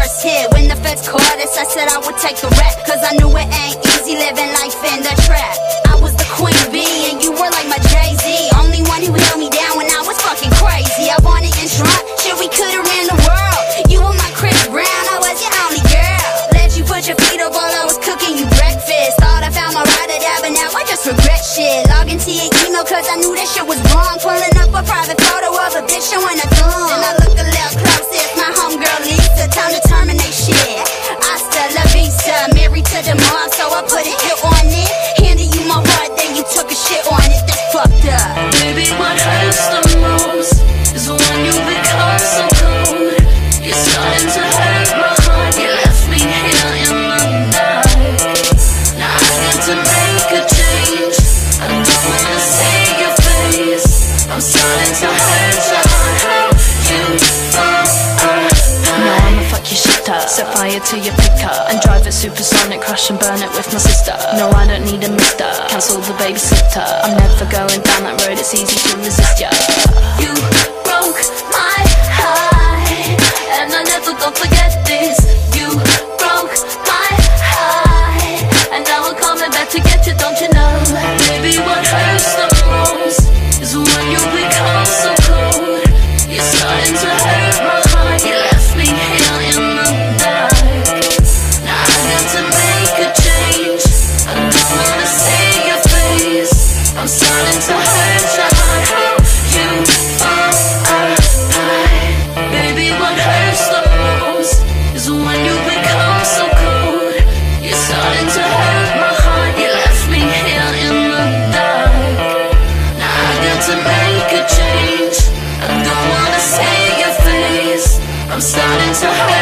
first hit. When the feds caught us, I said I would take the rap. Cause I knew it ain't easy living life in the trap. I was the queen bee, and you were like my Jay Z. Only one who held me down when I was fucking crazy. I wanted in shit, we could've ran the world. You were my Chris Brown, I was your only girl. Let you put your feet up while I was cooking you breakfast. Thought I found my ride or die, but now I just regret shit. Log into your email, cause I knew that shit was wrong. Pulling Set fire to your pickup and drive it supersonic, crash and burn it with my sister. No, I don't need a mister. Cancel the babysitter. I'm never going down that road. It's easy to resist ya. You so high.